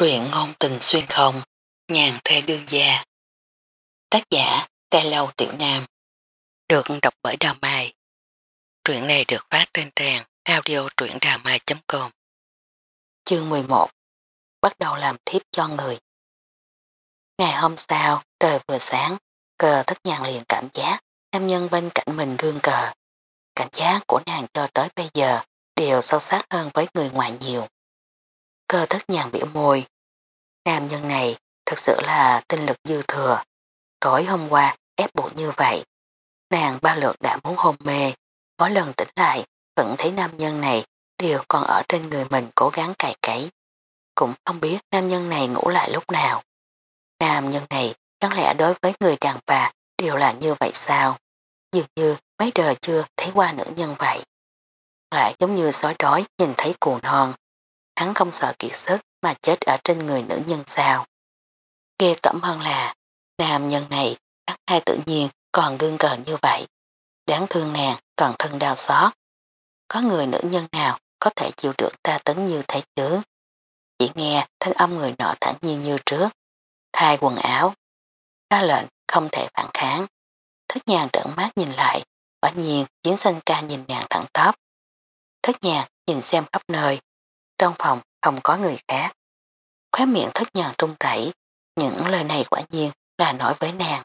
Truyện ngôn tình xuyên không, nhàn thê đương gia. Tác giả, Tê Lâu Tiểu Nam. Được đọc bởi Đào Mai. Truyện này được phát trên trang audio truyệnđàmai.com Chương 11 Bắt đầu làm thiếp cho người. Ngày hôm sau, trời vừa sáng, cờ thất nhàn liền cảm giác nam nhân bên cạnh mình gương cờ. Cảm giác của nàng cho tới bây giờ đều sâu sắc hơn với người ngoài nhiều. Cơ thức nhàng biểu môi, Nam nhân này thật sự là tinh lực dư thừa. Tối hôm qua ép buộc như vậy. Nàng ba lượt đã muốn hôn mê. Mỗi lần tỉnh lại vẫn thấy nam nhân này đều còn ở trên người mình cố gắng cài cấy. Cũng không biết nam nhân này ngủ lại lúc nào. Nam nhân này chẳng lẽ đối với người đàn bà đều là như vậy sao? Dường như mấy đời chưa thấy qua nữ nhân vậy. Lại giống như sói đói nhìn thấy cù non. Hắn không sợ kiệt sức mà chết ở trên người nữ nhân sao. Ghê tẩm hơn là, nam nhân này các hai tự nhiên, còn gương cờ như vậy. Đáng thương nàng còn thân đau xót. Có người nữ nhân nào có thể chịu được tra tấn như thế chứ. Chỉ nghe thanh âm người nọ thẳng nhiên như trước. Thay quần áo. Ra lệnh, không thể phản kháng. Thất nhàng trợn mắt nhìn lại. Quả nhiên chiến sinh ca nhìn nàng thẳng tóc. Thất nhàng nhìn xem khắp nơi. Trong phòng không có người khác. Khóe miệng thất nhàng trung rảy, những lời này quả nhiên là nói với nàng.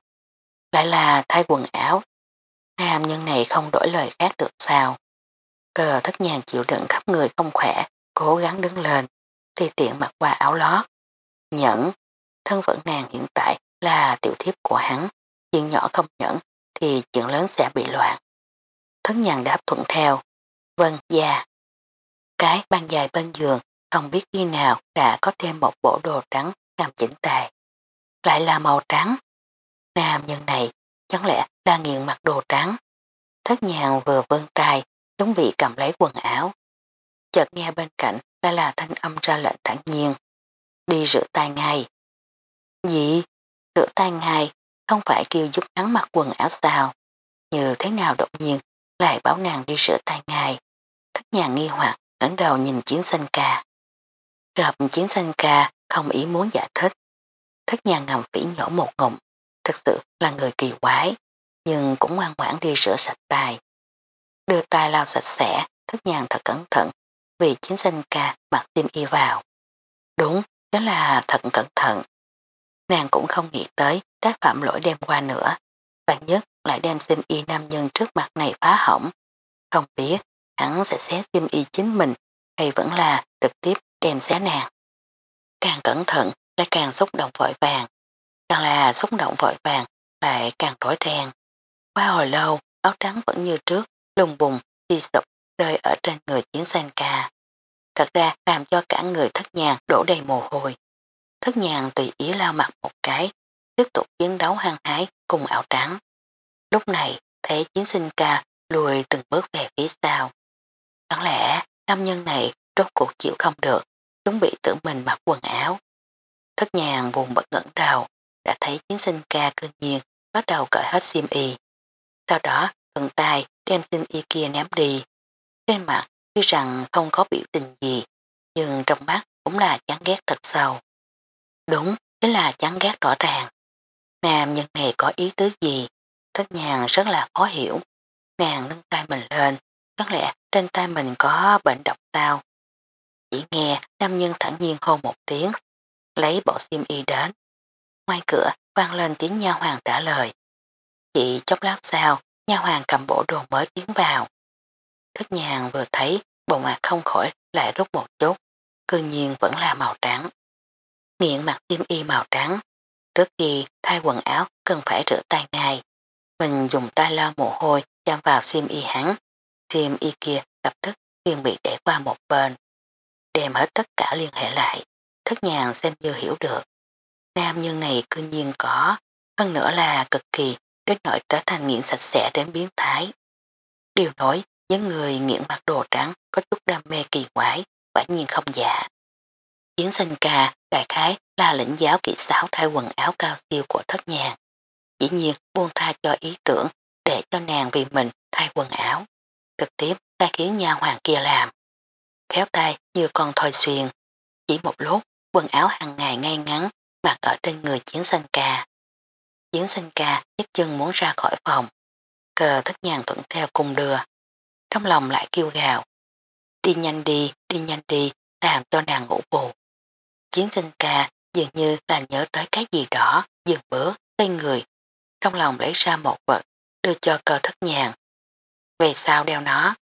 Lại là thay quần áo. Nam nhân này không đổi lời khác được sao. Cờ thất nhàng chịu đựng khắp người không khỏe, cố gắng đứng lên, thì tiện mặc qua áo lót. Nhẫn, thân phận nàng hiện tại là tiểu thiếp của hắn, chuyện nhỏ không nhẫn thì chuyện lớn sẽ bị loạn. Thất nhàng đáp thuận theo. Vâng, già. Cái băng dài bên giường, không biết khi nào đã có thêm một bộ đồ trắng làm chỉnh tề. Lại là màu trắng. Nam nhân này, chẳng lẽ là nghiện mặc đồ trắng. Thất nhàng vừa vươn tay chuẩn bị cầm lấy quần áo. Chợt nghe bên cạnh đã là thanh âm ra lệnh thẳng nhiên. Đi rửa tay ngay. Gì? Rửa tay ngay, không phải kêu giúp hắn mặc quần áo sao? Như thế nào đột nhiên lại bảo nàng đi rửa tay ngay. Thất nhàng nghi hoặc ngẩng đầu nhìn chiến sinh ca. Gặp chiến sinh ca không ý muốn giải thích. Thất nhà ngầm phỉ nhổ một ngụm, thật sự là người kỳ quái, nhưng cũng ngoan ngoãn đi rửa sạch tay. Đưa tay lau sạch sẽ, thất nhàng thật cẩn thận, vì chiến sinh ca mặc tim y vào. Đúng, đó là thật cẩn thận. Nàng cũng không nghĩ tới tác phạm lỗi đem qua nữa. Bạn nhất lại đem sim y nam nhân trước mặt này phá hỏng. Không biết hắn sẽ xé tim y chính mình hay vẫn là trực tiếp đem xé nàng. Càng cẩn thận lại càng xúc động vội vàng. Càng là xúc động vội vàng lại càng rối ren. Qua hồi lâu, áo trắng vẫn như trước, lùng bùng, đi sụp, rơi ở trên người chiến sanh ca. Thật ra làm cho cả người thất nhàng đổ đầy mồ hôi. Thất nhàng tùy ý lao mặt một cái, tiếp tục chiến đấu hăng hái cùng áo trắng. Lúc này, thấy chiến sinh ca lùi từng bước về phía sau. Chẳng lẽ nam nhân này rốt cuộc chịu không được, chuẩn bị tự mình mặc quần áo. Thất nhàng buồn bật ngẩn đầu, đã thấy chiến sinh ca cương nhiên bắt đầu cởi hết xiêm y. Sau đó thuận tay đem xiêm y kia ném đi. Trên mặt tuy rằng không có biểu tình gì, nhưng trong mắt cũng là chán ghét thật sâu. Đúng, chính là chán ghét rõ ràng. Nam nhân này có ý tứ gì? Thất nhàng rất là khó hiểu. Nàng nâng tay mình lên, chắc lẽ trên tay mình có bệnh độc tao Chỉ nghe nam nhân thẳng nhiên hô một tiếng, lấy bộ xiêm y đến. Ngoài cửa vang lên tiếng nha hoàng trả lời. Chỉ chốc lát sau, nha hoàng cầm bộ đồ mới tiến vào. Thức nhàng vừa thấy bộ mặt không khỏi lại rút một chút, cư nhiên vẫn là màu trắng. Nghiện mặt xiêm y màu trắng, trước khi thay quần áo cần phải rửa tay ngay. Mình dùng tay lau mồ hôi chạm vào xiêm y hắn, Sim y kia lập tức liền bị để qua một bên đem hết tất cả liên hệ lại, thất nhàng xem như hiểu được. Nam nhân này cư nhiên có, hơn nữa là cực kỳ đến nỗi trở thành nghiện sạch sẽ đến biến thái. Điều nói những người nghiện mặc đồ trắng có chút đam mê kỳ quái, quả nhiên không giả. Chiến sinh ca đại khái là lĩnh giáo kỹ xáo thay quần áo cao siêu của thất nhàng. Dĩ nhiên buông tha cho ý tưởng để cho nàng vì mình thay quần áo. Trực tiếp ta khiến nha hoàng kia làm khéo tay như con thoi xuyền. Chỉ một lúc, quần áo hàng ngày ngay ngắn, mặc ở trên người chiến sinh ca. Chiến sinh ca nhấc chân muốn ra khỏi phòng, cờ thất nhàn thuận theo cùng đưa. Trong lòng lại kêu gào, đi nhanh đi, đi nhanh đi, làm cho nàng ngủ bù. Chiến sinh ca dường như là nhớ tới cái gì đó, dừng bước, cây người. Trong lòng lấy ra một vật, đưa cho cờ thất nhàn. Về sao đeo nó?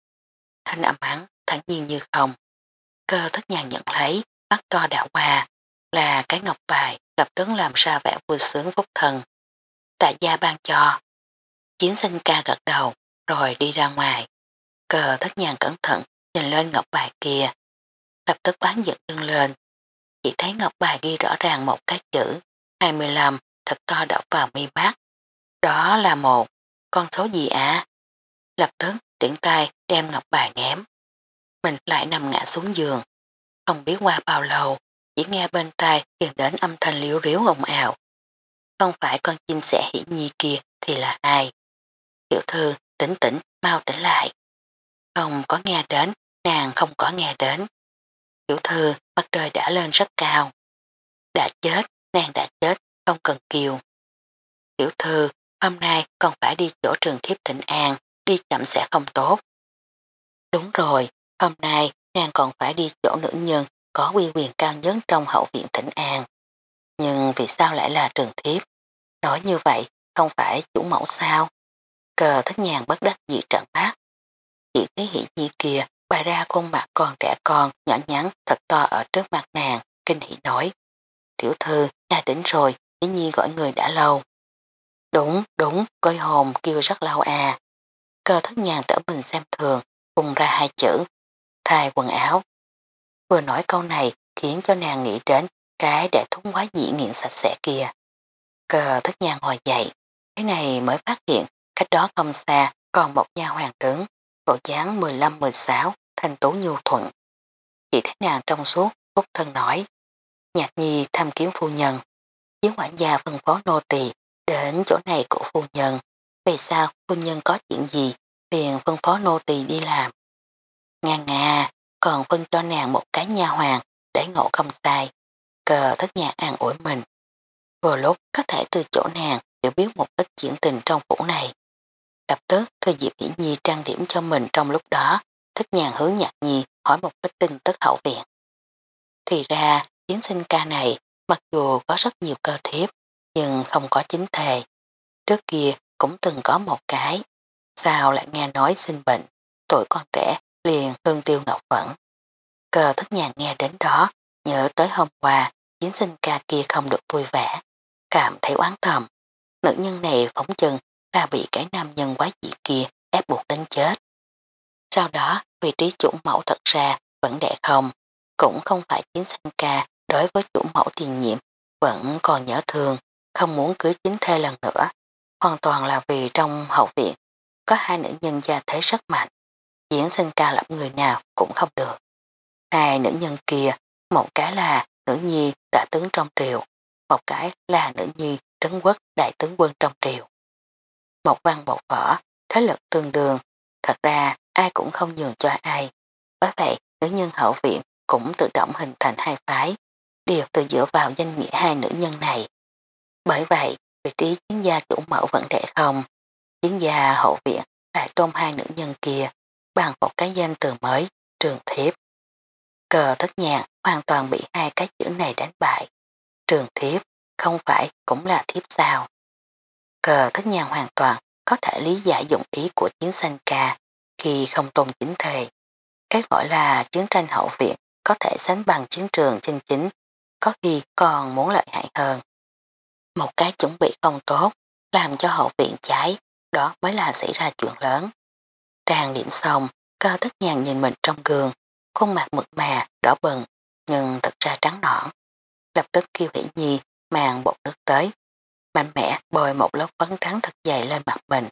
Thanh âm hắn, thẳng nhiên như không. Cơ thất nhàng nhận lấy, mắt to đảo qua, là cái ngọc bài, lập tức làm ra vẻ vui sướng phúc thần. Tại gia ban cho. Chiến sinh ca gật đầu, rồi đi ra ngoài. Cờ thất nhàng cẩn thận, nhìn lên ngọc bài kia. Lập tức bán dựng lưng lên. Chỉ thấy ngọc bài ghi rõ ràng một cái chữ, 25, thật to đọc vào mi mắt. Đó là một, con số gì ạ? Lập tức tiện tay đem ngọc bài ném. Mình lại nằm ngã xuống giường. Không biết qua bao lâu, chỉ nghe bên tai truyền đến âm thanh liếu riếu ồn ào. Không phải con chim sẻ hỉ nhi kia thì là ai? Tiểu thư tỉnh tỉnh, mau tỉnh lại. Không có nghe đến, nàng không có nghe đến. Tiểu thư, mặt trời đã lên rất cao. Đã chết, nàng đã chết, không cần kiều. Tiểu thư, hôm nay còn phải đi chỗ trường thiếp thịnh an, đi chậm sẽ không tốt. Đúng rồi, hôm nay nàng còn phải đi chỗ nữ nhân có quy quyền cao nhất trong hậu viện thịnh an. Nhưng vì sao lại là trường thiếp? Nói như vậy, không phải chủ mẫu sao? Cờ thất nhàng bất đắc dị trận mắt. Chỉ thấy hỷ nhi kia bày ra khuôn mặt còn trẻ con, nhỏ nhắn, thật to ở trước mặt nàng, kinh hỷ nói. Tiểu thư, đã tỉnh rồi, hỷ nhi gọi người đã lâu. Đúng, đúng, coi hồn kêu rất lâu à. Cơ thất nhàng trở mình xem thường, cùng ra hai chữ, thay quần áo. Vừa nói câu này khiến cho nàng nghĩ đến cái để thúng quá dị nghiện sạch sẽ kia. Cờ thất nhàng hồi dậy, cái này mới phát hiện cách đó không xa còn một nhà hoàng đứng, bộ dáng 15-16, thanh tú nhu thuận. Chỉ thấy nàng trong suốt, phúc thân nói, nhạc nhi thăm kiếm phu nhân, chiến quản gia phân phó nô tỳ đến chỗ này của phu nhân, về sao phu nhân có chuyện gì, liền phân phó nô tỳ đi làm. Nga nga, còn phân cho nàng một cái nha hoàng để ngộ không sai, cờ thất nhạc an ủi mình. Vừa lúc có thể từ chỗ nàng hiểu biết một ít chuyện tình trong phủ này. Lập tức thư Diệp Hỷ Nhi trang điểm cho mình trong lúc đó, thích nhàn hướng nhạc nhi hỏi một ít tin tức hậu viện. Thì ra, chiến sinh ca này, mặc dù có rất nhiều cơ thiếp, nhưng không có chính thề. Trước kia cũng từng có một cái, sao lại nghe nói sinh bệnh, tuổi con trẻ liền hương tiêu ngọc phẫn. Cờ thất nhàn nghe đến đó, nhớ tới hôm qua, chiến sinh ca kia không được vui vẻ, cảm thấy oán thầm. Nữ nhân này phóng chừng là bị cái nam nhân quái dị kia ép buộc đến chết. Sau đó, vị trí chủ mẫu thật ra vẫn đệ không, cũng không phải chiến sinh ca đối với chủ mẫu tiền nhiệm, vẫn còn nhớ thương, không muốn cưới chính thê lần nữa. Hoàn toàn là vì trong hậu viện có hai nữ nhân gia thế rất mạnh, diễn sinh ca lập người nào cũng không được. Hai nữ nhân kia, một cái là nữ nhi đại tướng trong triều, một cái là nữ nhi trấn quốc đại tướng quân trong triều. Một văn một võ, thế lực tương đương, thật ra ai cũng không nhường cho ai. Bởi vậy, nữ nhân hậu viện cũng tự động hình thành hai phái, đều tự dựa vào danh nghĩa hai nữ nhân này. Bởi vậy, vị trí chiến gia chủ mẫu vẫn đệ không. Chiến gia hậu viện lại tôn hai nữ nhân kia bằng một cái danh từ mới, trường thiếp. Cờ thất nhạc hoàn toàn bị hai cái chữ này đánh bại. Trường thiếp không phải cũng là thiếp sao. Cờ thất nhạc hoàn toàn có thể lý giải dụng ý của chiến sanh ca khi không tôn chính thề. Cái gọi là chiến tranh hậu viện có thể sánh bằng chiến trường chân chính, có khi còn muốn lợi hại hơn. Một cái chuẩn bị không tốt, làm cho hậu viện cháy, đó mới là xảy ra chuyện lớn. Tràng điểm xong, cơ tất nhàng nhìn mình trong gương, khuôn mặt mực mà, đỏ bừng, nhưng thật ra trắng nõn. Lập tức kêu hỷ nhi, mang bột nước tới. Mạnh mẽ bồi một lớp phấn trắng thật dày lên mặt mình.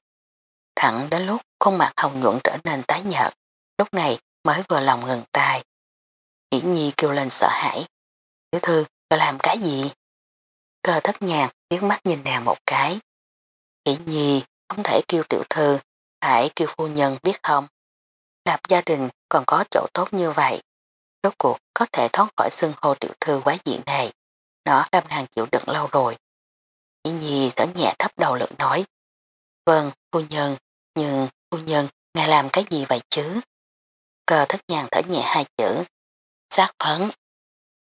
Thẳng đến lúc khuôn mặt hồng nhuận trở nên tái nhợt, lúc này mới vừa lòng ngừng tay. Hỷ nhi kêu lên sợ hãi. Tiểu thư, tôi làm cái gì? Cơ thất nhạc liếc mắt nhìn nàng một cái. Kỷ nhi không thể kêu tiểu thư, phải kêu phu nhân biết không? Lập gia đình còn có chỗ tốt như vậy. Rốt cuộc có thể thoát khỏi xưng hô tiểu thư quá diện này. Nó làm nàng chịu đựng lâu rồi. Kỷ nhi thở nhẹ thấp đầu lượng nói. Vâng, phu nhân, nhưng phu nhân, ngài làm cái gì vậy chứ? Cờ thất nhàng thở nhẹ hai chữ. Sát phấn.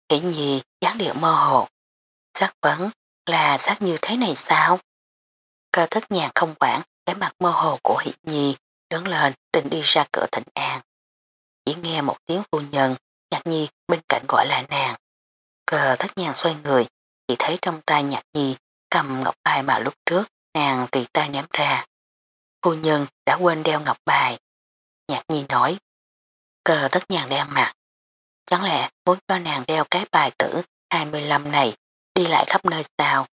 Kỷ nhi dáng điệu mơ hồ. Sát vấn là sát như thế này sao? Cờ thất nhà không quản cái mặt mơ hồ của Hiệp Nhi đứng lên định đi ra cửa thịnh an. Chỉ nghe một tiếng phu nhân, nhạc nhi bên cạnh gọi là nàng. Cờ thất nhàng xoay người, chỉ thấy trong tay nhạc nhi cầm ngọc bài mà lúc trước nàng tùy tay ném ra. Phu nhân đã quên đeo ngọc bài. Nhạc nhi nói, cờ thất nhàng đeo mặt. Chẳng lẽ muốn cho nàng đeo cái bài tử 25 này đi lại khắp nơi sao?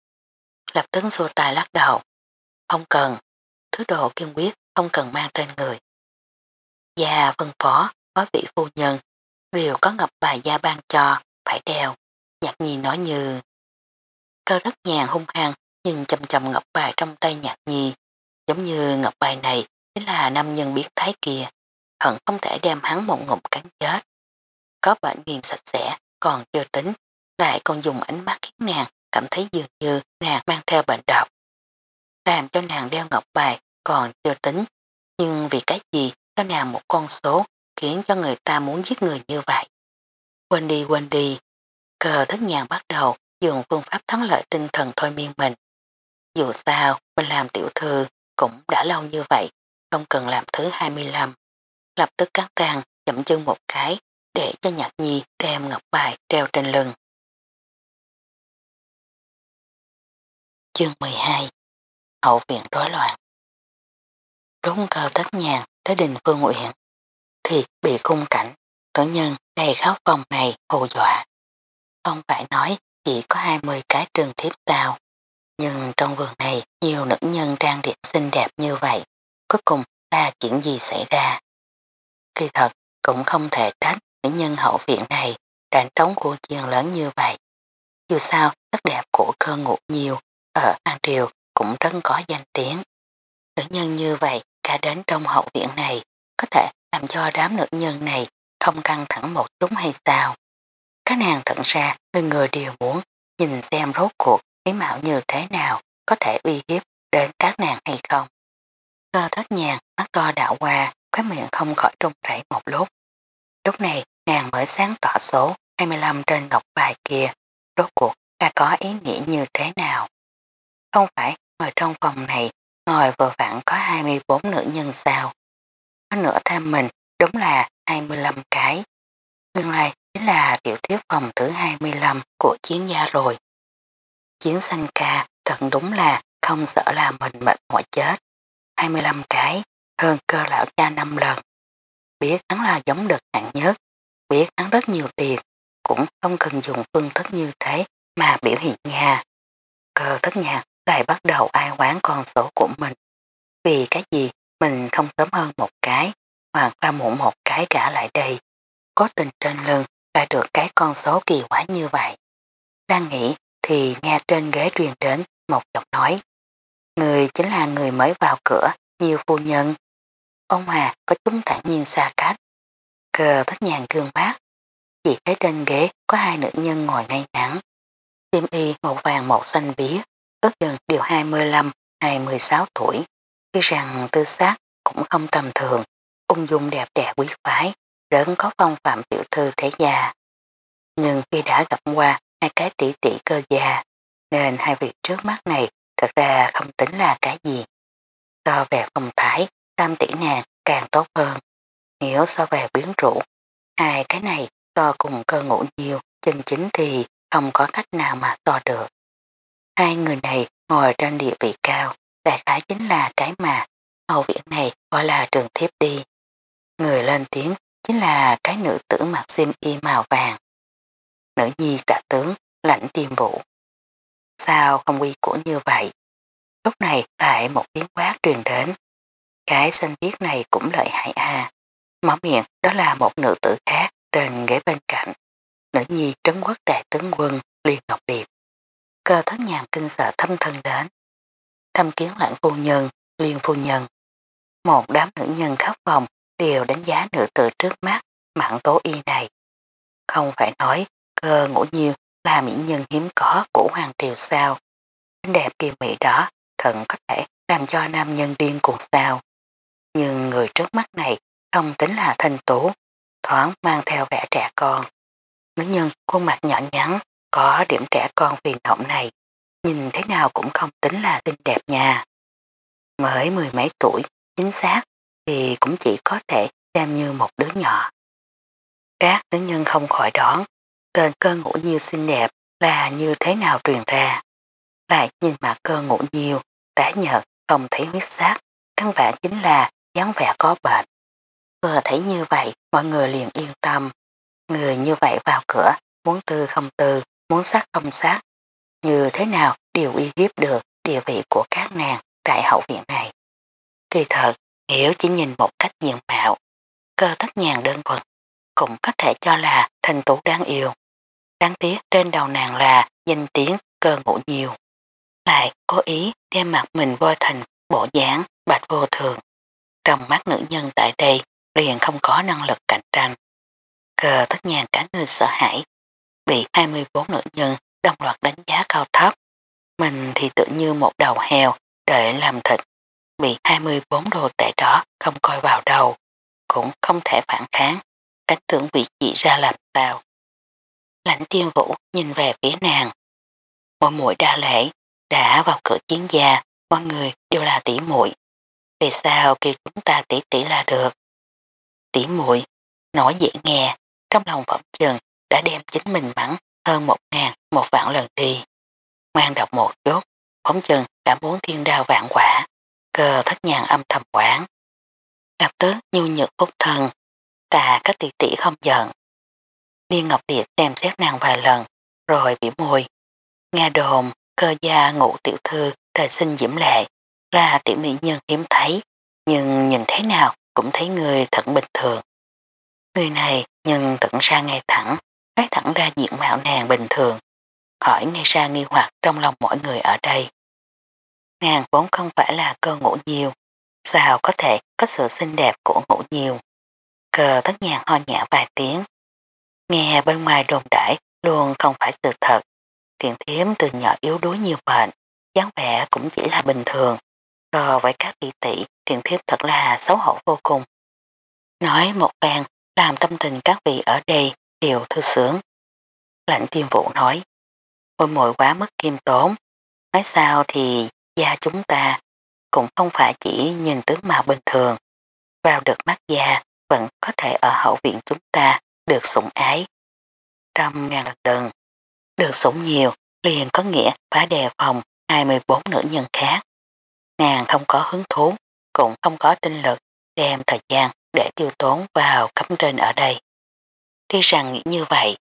Lập tức xua tài lắc đầu. Không cần, thứ đồ kiên quyết không cần mang trên người. Già phân phó, có vị phu nhân, đều có ngập bài gia ban cho, phải đeo. Nhạc nhi nói như... Cơ rất nhàn hung hăng nhưng chầm chầm ngọc bài trong tay nhạc nhi. Giống như ngọc bài này chính là nam nhân biết thái kia. Hận không thể đem hắn một ngụm cắn chết. Có bệnh nghiền sạch sẽ, còn chưa tính, lại còn dùng ánh mắt khiến nàng cảm thấy dường như nàng mang theo bệnh độc. Làm cho nàng đeo ngọc bài còn chưa tính, nhưng vì cái gì cho nàng một con số khiến cho người ta muốn giết người như vậy. Quên đi quên đi, cờ thất nhàng bắt đầu dùng phương pháp thắng lợi tinh thần thôi miên mình. Dù sao, mình làm tiểu thư cũng đã lâu như vậy, không cần làm thứ 25. Lập tức cắt răng, chậm chân một cái, để cho nhạc nhi đem ngọc bài treo trên lưng. Chương 12 Hậu viện rối loạn Đúng cờ tất nhàng tới đình phương nguyện thì bị cung cảnh, tử nhân đầy khóc phòng này hù dọa. Không phải nói chỉ có 20 cái trường thiếp sao, nhưng trong vườn này nhiều nữ nhân trang điểm xinh đẹp như vậy, cuối cùng là chuyện gì xảy ra. Kỳ thật cũng không thể trách nữ nhân hậu viện này đàn trống của chiên lớn như vậy. Dù sao, sắc đẹp của cơ ngụ nhiều ở An Triều cũng rất có danh tiếng. Nữ nhân như vậy, cả đến trong hậu viện này, có thể làm cho đám nữ nhân này không căng thẳng một chút hay sao. Các nàng thận ra người người đều muốn nhìn xem rốt cuộc ý mạo như thế nào có thể uy hiếp đến các nàng hay không. Cơ thất nhàng mắt to đạo qua khói miệng không khỏi trung rảy một lúc. Lúc này, nàng mới sáng tỏ số 25 trên ngọc bài kia, rốt cuộc đã có ý nghĩa như thế nào. Không phải ngồi trong phòng này ngồi vừa vặn có 24 nữ nhân sao. Có nữa thêm mình đúng là 25 cái. Nguyên lai chính là tiểu thiếu phòng thứ 25 của chiến gia rồi. Chiến sanh ca thật đúng là không sợ là mình mệt mỏi chết. 25 cái, hơn cơ lão cha 5 lần. Biết hắn là giống đực hạng nhất, biết hắn rất nhiều tiền, cũng không cần dùng phương thức như thế mà biểu hiện nha. Cơ thất nhạc lại bắt đầu ai quán con số của mình. Vì cái gì mình không sớm hơn một cái, hoặc là muộn một cái cả lại đây. Có tình trên lưng ra được cái con số kỳ quái như vậy. Đang nghĩ thì nghe trên ghế truyền đến một giọng nói. Người chính là người mới vào cửa, nhiều phu nhân. Ông Hà có chúng thẳng nhiên xa cách. Cờ thất nhàng gương bác. Chỉ thấy trên ghế có hai nữ nhân ngồi ngay ngắn. tim y một vàng một xanh bía, ước chừng điều 25-26 tuổi. Tuy rằng tư xác cũng không tầm thường, ung dung đẹp đẽ quý phái, rất có phong phạm tiểu thư thế gia. Nhưng khi đã gặp qua hai cái tỷ tỷ cơ gia, nên hai vị trước mắt này thật ra không tính là cái gì. So về phong thái, tam tỷ nàng càng tốt hơn. Hiểu so về biến rũ, hai cái này so cùng cơ ngủ nhiều, chân chính thì không có cách nào mà so được. Hai người này ngồi trên địa vị cao, đại khái chính là cái mà hậu viện này gọi là trường thiếp đi. Người lên tiếng chính là cái nữ tử mặc xiêm y màu vàng. Nữ nhi tạ tướng, lãnh tiêm vũ. Sao không quy củ như vậy? Lúc này lại một tiếng quát truyền đến. Cái xanh biếc này cũng lợi hại à. Mở miệng đó là một nữ tử khác trên ghế bên cạnh. Nữ nhi trấn quốc đại tướng quân Liên Ngọc Điệp. Cơ thất nhàn kinh sợ thâm thân đến. Thâm kiến lãnh phu nhân, Liên phu nhân. Một đám nữ nhân khắp phòng đều đánh giá nữ tử trước mắt mặn tố y này. Không phải nói cơ ngũ nhiêu là mỹ nhân hiếm có của Hoàng Triều sao. Đánh đẹp kỳ mỹ đó thận có thể làm cho nam nhân điên cuồng sao. Nhưng người trước mắt này không tính là thanh tú, thoáng mang theo vẻ trẻ con. Nữ nhân khuôn mặt nhỏ nhắn, có điểm trẻ con phiền hỏng này, nhìn thế nào cũng không tính là xinh đẹp nha. Mới mười mấy tuổi, chính xác, thì cũng chỉ có thể xem như một đứa nhỏ. Các nữ nhân không khỏi đón tên cơ ngủ nhiêu xinh đẹp là như thế nào truyền ra. Lại nhìn mặt cơ ngủ nhiêu, tái nhợt, không thấy huyết sắc, căn bản chính là dáng vẻ có bệnh. Vừa thấy như vậy, mọi người liền yên tâm. Người như vậy vào cửa, muốn tư không tư, muốn sát không sát. Như thế nào đều uy hiếp được địa vị của các nàng tại hậu viện này. Kỳ thật, hiểu chỉ nhìn một cách diện mạo, cơ thất nhàn đơn thuần, cũng có thể cho là thành tú đáng yêu. Đáng tiếc trên đầu nàng là danh tiếng cơ ngủ nhiều. Lại cố ý đem mặt mình vô thành bộ dáng bạch vô thường. Trong mắt nữ nhân tại đây liền không có năng lực cạnh tranh. Cờ thất nhàn cả người sợ hãi, bị 24 nữ nhân đồng loạt đánh giá cao thấp. Mình thì tự như một đầu heo để làm thịt, bị 24 đồ tệ đó không coi vào đầu, cũng không thể phản kháng, cánh tưởng vị chỉ ra làm sao. Lãnh tiên vũ nhìn về phía nàng. Mỗi mũi đa lễ, đã vào cửa chiến gia, mọi người đều là tỷ muội Vì sao kêu chúng ta tỷ tỷ là được? Tỷ muội nói dễ nghe, trong lòng phẩm chừng đã đem chính mình bắn hơn một ngàn một vạn lần đi. Ngoan đọc một chút, phóng chừng đã muốn thiên đao vạn quả, cờ thất nhàn âm thầm quán. Lập tức nhu nhược phúc thần, tà các tỷ tỷ không giận. Liên Ngọc Điệp đem xét nàng vài lần, rồi bị môi. Nghe đồn, cơ gia ngụ tiểu thư trời sinh diễm lệ, ra tiểu mỹ nhân hiếm thấy, nhưng nhìn thế nào cũng thấy người thật bình thường. Người này nhưng tận ra ngay thẳng, phát thẳng ra diện mạo nàng bình thường, hỏi ngay ra nghi hoặc trong lòng mỗi người ở đây. Nàng vốn không phải là cơ ngủ nhiều, sao có thể có sự xinh đẹp của ngủ nhiều. Cờ tất nhàng ho nhã vài tiếng. Nghe bên ngoài đồn đãi luôn không phải sự thật. Tiện thiếm từ nhỏ yếu đuối nhiều bệnh, dáng vẻ cũng chỉ là bình thường. So với các tỷ tỷ, tiện thiếp thật là xấu hổ vô cùng. Nói một vàng làm tâm tình các vị ở đây đều thư sướng. Lạnh tiên vụ nói, môi mội quá mất kiêm tốn, nói sao thì da chúng ta cũng không phải chỉ nhìn tướng mạo bình thường, vào được mắt da vẫn có thể ở hậu viện chúng ta được sủng ái. Trăm ngàn lần đừng, được sủng nhiều liền có nghĩa phá đề phòng 24 nữ nhân khác. Nàng không có hứng thú, cũng không có tinh lực đem thời gian để tiêu tốn vào cấm trên ở đây. Tuy rằng nghĩ như vậy,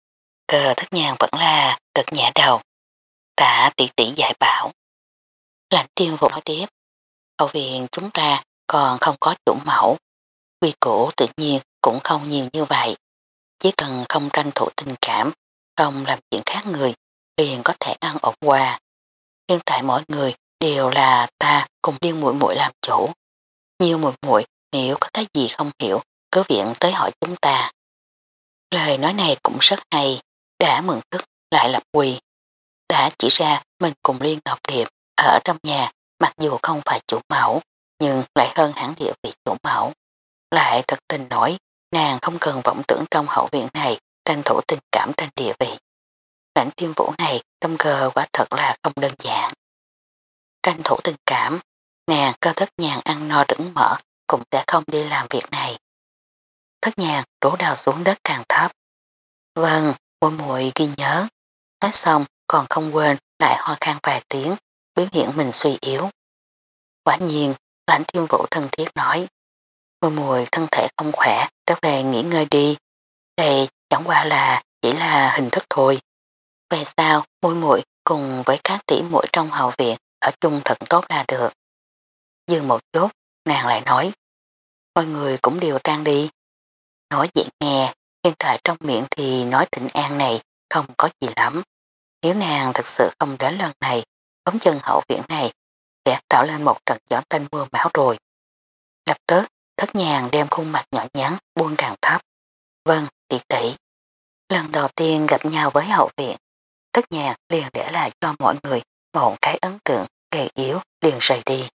cờ thất nhàn vẫn là cực nhẹ đầu. Tả tỷ tỷ dạy bảo. Lãnh tiên vụ nói tiếp. Hậu viện chúng ta còn không có chủ mẫu. Quy củ tự nhiên cũng không nhiều như vậy. Chỉ cần không tranh thủ tình cảm, không làm chuyện khác người, liền có thể ăn ổn qua. Hiện tại mỗi người đều là ta cùng điên muội muội làm chủ. Nhiều muội muội nếu có cái gì không hiểu, cứ viện tới hỏi chúng ta. Lời nói này cũng rất hay, đã mừng thức lại lập quỳ. Đã chỉ ra mình cùng Liên Ngọc Điệp ở trong nhà, mặc dù không phải chủ mẫu, nhưng lại hơn hẳn địa vị chủ mẫu. Lại thật tình nổi, nàng không cần vọng tưởng trong hậu viện này tranh thủ tình cảm tranh địa vị. Lãnh tiêm vũ này tâm cơ quả thật là không đơn giản. Tranh thủ tình cảm, nàng cơ thất nhàn ăn no đứng mở cũng sẽ không đi làm việc này. Thất nhàn đổ đào xuống đất càng thấp. Vâng, muội muội ghi nhớ. Nói xong còn không quên lại ho khang vài tiếng, biểu hiện mình suy yếu. Quả nhiên, lãnh thiên vũ thân thiết nói. Muội muội thân thể không khỏe, trở về nghỉ ngơi đi. Đây chẳng qua là chỉ là hình thức thôi. Về sau, muội muội cùng với các tỷ muội trong hậu viện ở chung thật tốt là được. Dừng một chút, nàng lại nói. Mọi người cũng đều tan đi. Nói dễ nghe, hiện tại trong miệng thì nói thịnh an này không có gì lắm. Nếu nàng thật sự không đến lần này, bấm chân hậu viện này sẽ tạo lên một trận gió tanh mưa máu rồi. Lập tức, thất nhàng đem khuôn mặt nhỏ nhắn buông càng thấp. Vâng, tỷ tỷ. Lần đầu tiên gặp nhau với hậu viện, tất nhàng liền để lại cho mọi người một cái ấn tượng gầy yếu liền rời đi.